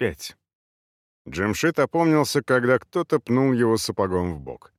пять. Джемшит опомнился, когда кто-то пнул его сапогом в бок.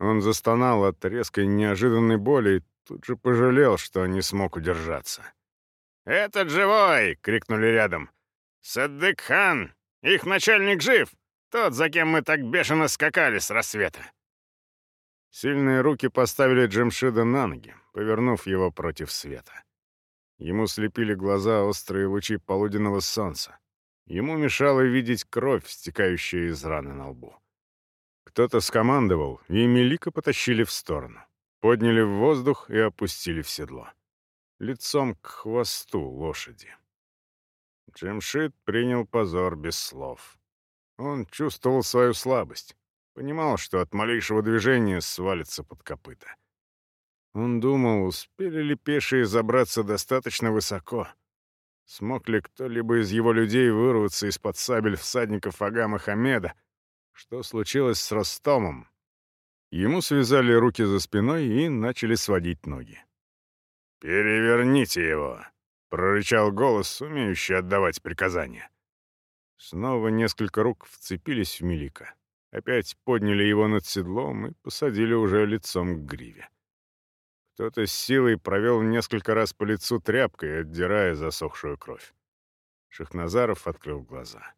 Он застонал от резкой неожиданной боли и тут же пожалел, что не смог удержаться. «Этот живой!» — крикнули рядом. «Саддык-хан! Их начальник жив! Тот, за кем мы так бешено скакали с рассвета!» Сильные руки поставили Джемшида на ноги, повернув его против света. Ему слепили глаза острые лучи полуденного солнца. Ему мешало видеть кровь, стекающая из раны на лбу. Кто-то скомандовал, и Мелика потащили в сторону. Подняли в воздух и опустили в седло. Лицом к хвосту лошади. Джемшит принял позор без слов. Он чувствовал свою слабость. Понимал, что от малейшего движения свалится под копыта. Он думал, успели ли пешие забраться достаточно высоко. Смог ли кто-либо из его людей вырваться из-под сабель всадников Ага Хамеда? Что случилось с Ростомом? Ему связали руки за спиной и начали сводить ноги. «Переверните его!» — прорычал голос, умеющий отдавать приказания. Снова несколько рук вцепились в Мелика. Опять подняли его над седлом и посадили уже лицом к гриве. Кто-то с силой провел несколько раз по лицу тряпкой, отдирая засохшую кровь. Шахназаров открыл глаза.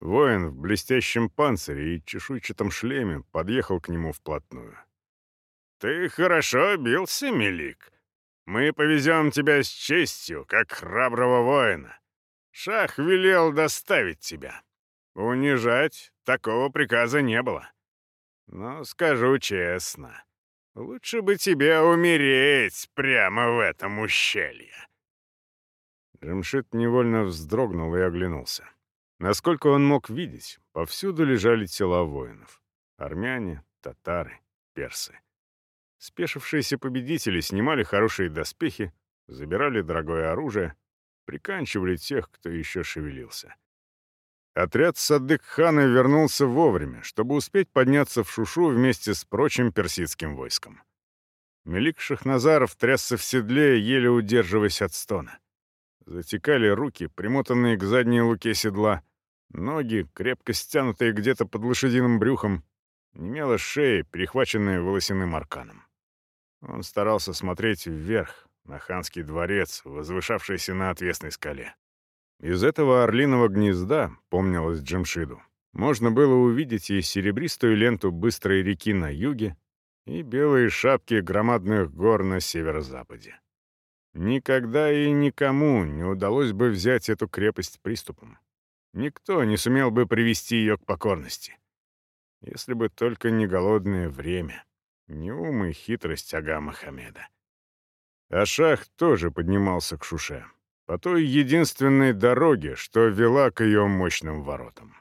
Воин в блестящем панцире и чешуйчатом шлеме подъехал к нему вплотную. «Ты хорошо бился, Мелик. Мы повезем тебя с честью, как храброго воина. Шах велел доставить тебя. Унижать такого приказа не было. Но скажу честно, Лучше бы тебе умереть прямо в этом ущелье. Джемшит невольно вздрогнул и оглянулся. Насколько он мог видеть, повсюду лежали тела воинов. Армяне, татары, персы. Спешившиеся победители снимали хорошие доспехи, забирали дорогое оружие, приканчивали тех, кто еще шевелился. Отряд Садык-хана вернулся вовремя, чтобы успеть подняться в Шушу вместе с прочим персидским войском. Мелик Шахназаров трясся в седле, еле удерживаясь от стона. Затекали руки, примотанные к задней луке седла, ноги, крепко стянутые где-то под лошадиным брюхом, немела шея, перехваченная волосяным арканом. Он старался смотреть вверх, на ханский дворец, возвышавшийся на отвесной скале. Из этого орлиного гнезда, помнилось Джемшиду, можно было увидеть и серебристую ленту быстрой реки на юге, и белые шапки громадных гор на северо-западе. Никогда и никому не удалось бы взять эту крепость приступом. Никто не сумел бы привести ее к покорности. Если бы только не голодное время, не ум и хитрость Ага Мохаммеда. Ашах тоже поднимался к Шуше по той единственной дороге, что вела к ее мощным воротам.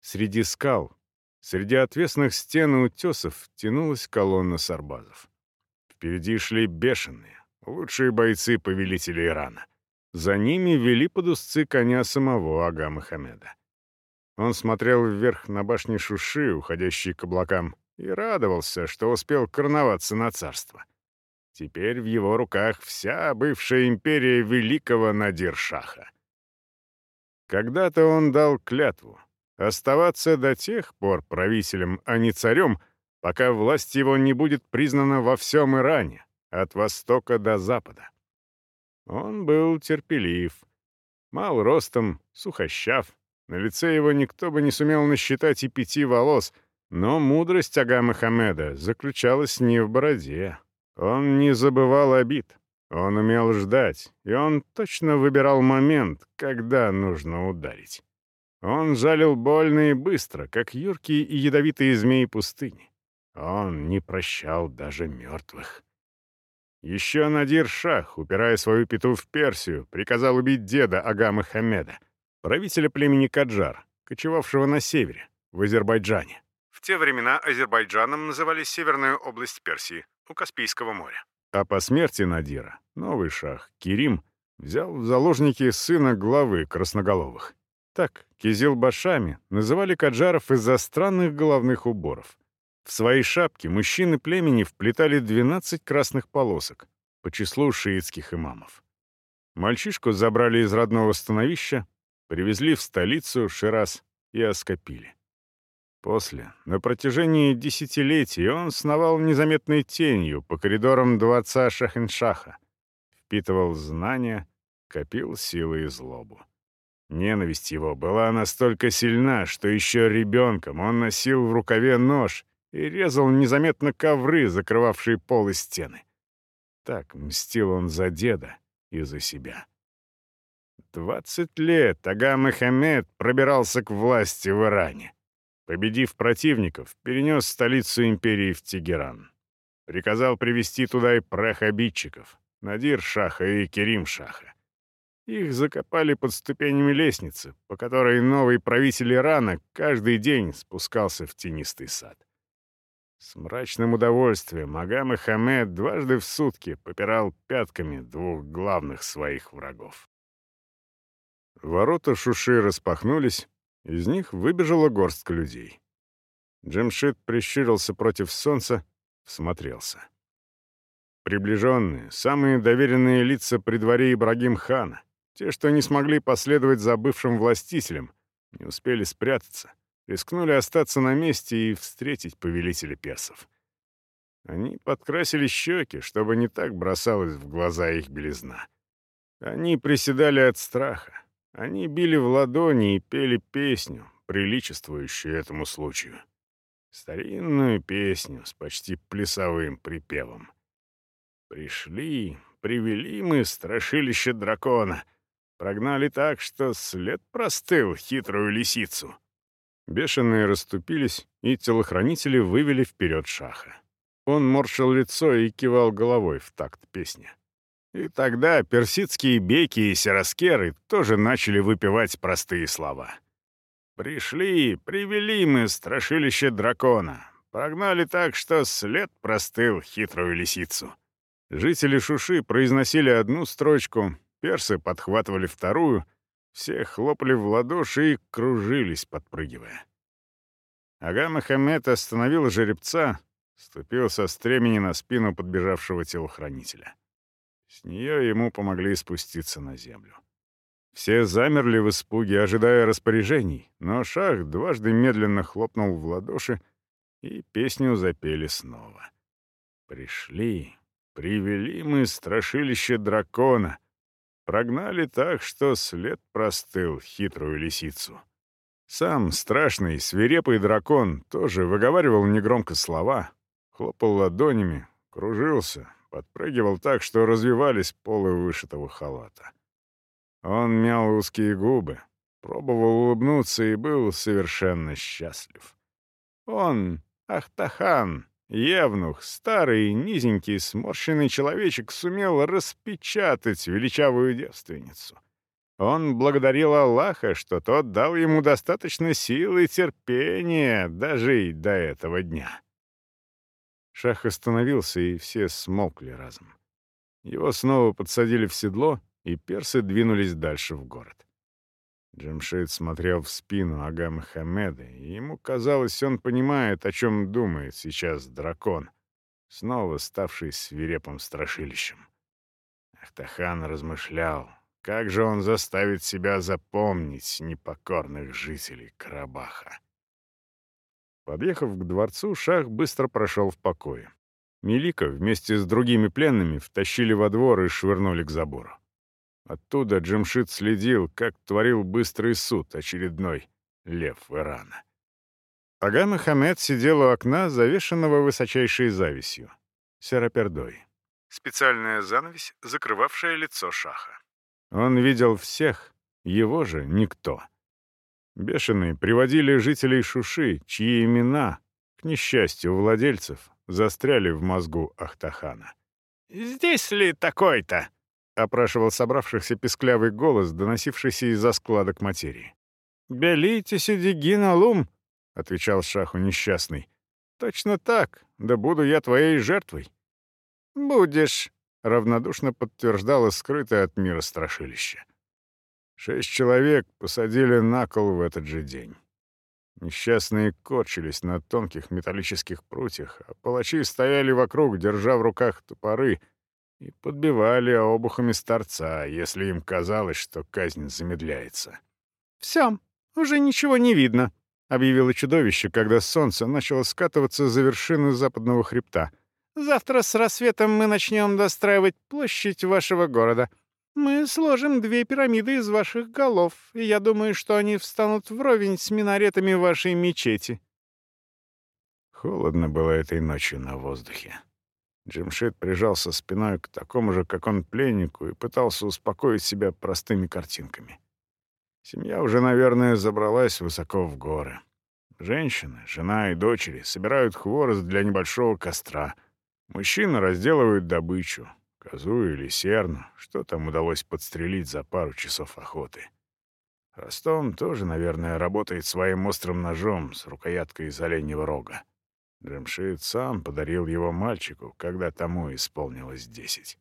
Среди скал, среди отвесных стен и утесов тянулась колонна сарбазов. Впереди шли бешеные, лучшие бойцы повелителя Ирана. За ними вели под узцы коня самого Ага Мохаммеда. Он смотрел вверх на башни Шуши, уходящие к облакам, и радовался, что успел короноваться на царство. Теперь в его руках вся бывшая империя великого Надир-Шаха. Когда-то он дал клятву оставаться до тех пор правителем, а не царем, пока власть его не будет признана во всем Иране, от востока до запада. Он был терпелив, мал ростом, сухощав, на лице его никто бы не сумел насчитать и пяти волос, но мудрость Ага Мохаммеда заключалась не в бороде, он не забывал обид. Он умел ждать, и он точно выбирал момент, когда нужно ударить. Он жалил больно и быстро, как юркие и ядовитые змеи пустыни. Он не прощал даже мертвых. Еще Надир Шах, упирая свою пету в Персию, приказал убить деда Ага Мохаммеда, правителя племени Каджар, кочевавшего на севере, в Азербайджане. В те времена Азербайджаном называли северную область Персии, у Каспийского моря. А по смерти Надира новый шах, Кирим, взял в заложники сына главы красноголовых. Так, кизил-башами называли каджаров из-за странных головных уборов. В свои шапки мужчины племени вплетали 12 красных полосок по числу шиитских имамов. Мальчишку забрали из родного становища, привезли в столицу Шираз и оскопили. После, на протяжении десятилетий, он сновал незаметной тенью по коридорам дворца Шахеншаха, впитывал знания, копил силы и злобу. Ненависть его была настолько сильна, что еще ребенком он носил в рукаве нож и резал незаметно ковры, закрывавшие пол и стены. Так мстил он за деда и за себя. Двадцать лет Ага Мехамед пробирался к власти в Иране. Победив противников, перенес столицу империи в Тегеран. Приказал привести туда и прах обидчиков, Надир Шаха и Керим Шаха. Их закопали под ступенями лестницы, по которой новый правитель Ирана каждый день спускался в тенистый сад. С мрачным удовольствием Ага Мехамед дважды в сутки попирал пятками двух главных своих врагов. Ворота Шуши распахнулись, из них выбежала горстка людей. Джемшит прищурился против солнца, всмотрелся. Приближенные, самые доверенные лица при дворе Ибрагим хана, те, что не смогли последовать за бывшим властителем, не успели спрятаться, рискнули остаться на месте и встретить повелителя персов. Они подкрасили щеки, чтобы не так бросалась в глаза их белизна. Они приседали от страха, они били в ладони и пели песню, приличествующую этому случаю. Старинную песню с почти плясовым припевом. Пришли, привели мы страшилище дракона. Прогнали так, что след простыл хитрую лисицу. Бешеные расступились, и телохранители вывели вперед шаха. Он морщил лицо и кивал головой в такт песни. И тогда персидские беки и сераскеры тоже начали выпивать простые слова. «Пришли, привели мы страшилище дракона, прогнали так, что след простыл хитрую лисицу». Жители Шуши произносили одну строчку, персы подхватывали вторую, все хлопали в ладоши и кружились, подпрыгивая. Ага Мохаммед остановил жеребца, ступил со стремени на спину подбежавшего телохранителя. С нее ему помогли спуститься на землю. Все замерли в испуге, ожидая распоряжений, но Шах дважды медленно хлопнул в ладоши, и песню запели снова. «Пришли, привели мы страшилище дракона, прогнали так, что след простыл хитрую лисицу». Сам страшный, свирепый дракон тоже выговаривал негромко слова, хлопал ладонями, кружился, подпрыгивал так, что развивались полы вышитого халата. Он мял узкие губы, пробовал улыбнуться и был совершенно счастлив. Он, Ахтахан, Евнух, старый, низенький, сморщенный человечек, сумел распечатать величавую девственницу. Он благодарил Аллаха, что тот дал ему достаточно сил и терпения дожить до этого дня. Шах остановился, и все смолкли разом. Его снова подсадили в седло, и персы двинулись дальше в город. Джемшид смотрел в спину Ага Мухаммеда, и ему казалось, он понимает, о чем думает сейчас дракон, снова ставший свирепым страшилищем. Ахтахан размышлял, как же он заставит себя запомнить непокорных жителей Карабаха. Подъехав к дворцу, Шах быстро прошел в покое. Мелика вместе с другими пленными втащили во двор и швырнули к забору. Оттуда Джимшит следил, как творил быстрый суд очередной лев Ирана. Ага Мухаммед сидел у окна, завешенного высочайшей завистью. Серопердой. Специальная занавесь, закрывавшая лицо Шаха. Он видел всех, его же никто. Бешеные приводили жителей Шуши, чьи имена, к несчастью владельцев, застряли в мозгу Ахтахана. «Здесь ли такой-то?» — опрашивал собравшихся песклявый голос, доносившийся из-за складок материи. «Белите сидигин алум», — отвечал шаху несчастный. «Точно так, да буду я твоей жертвой». «Будешь», — равнодушно подтверждало скрытое от мира страшилище. Шесть человек посадили на кол в этот же день. Несчастные корчились на тонких металлических прутьях, а палачи стояли вокруг, держа в руках топоры, и подбивали обухами старца, если им казалось, что казнь замедляется. «Все, уже ничего не видно», — объявило чудовище, когда солнце начало скатываться за вершины западного хребта. «Завтра с рассветом мы начнем достраивать площадь вашего города. Мы сложим две пирамиды из ваших голов, и я думаю, что они встанут вровень с минаретами вашей мечети». Холодно было этой ночью на воздухе. Джимшит прижался спиной к такому же, как он, пленнику и пытался успокоить себя простыми картинками. Семья уже, наверное, забралась высоко в горы. Женщины, жена и дочери собирают хворост для небольшого костра. Мужчины разделывают добычу, козу или серну, что там удалось подстрелить за пару часов охоты. Ростом тоже, наверное, работает своим острым ножом с рукояткой из оленьего рога. Джемшит сам подарил его мальчику, когда тому исполнилось десять.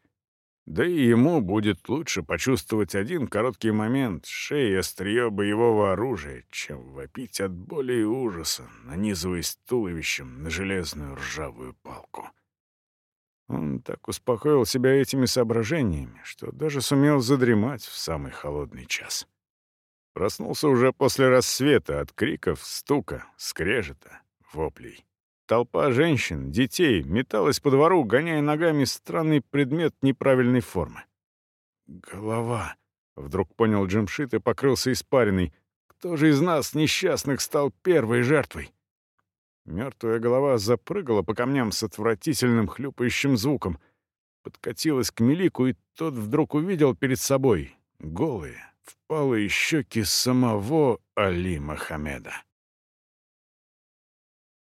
Да и ему будет лучше почувствовать один короткий момент шеи острие боевого оружия, чем вопить от боли и ужаса, нанизываясь туловищем на железную ржавую палку. Он так успокоил себя этими соображениями, что даже сумел задремать в самый холодный час. Проснулся уже после рассвета от криков, стука, скрежета, воплей. Толпа женщин, детей металась по двору, гоняя ногами странный предмет неправильной формы. «Голова», — вдруг понял Джимшит и покрылся испариной. «Кто же из нас, несчастных, стал первой жертвой?» Мертвая голова запрыгала по камням с отвратительным хлюпающим звуком. Подкатилась к Мелику, и тот вдруг увидел перед собой голые, впалые щеки самого Али Мохаммеда.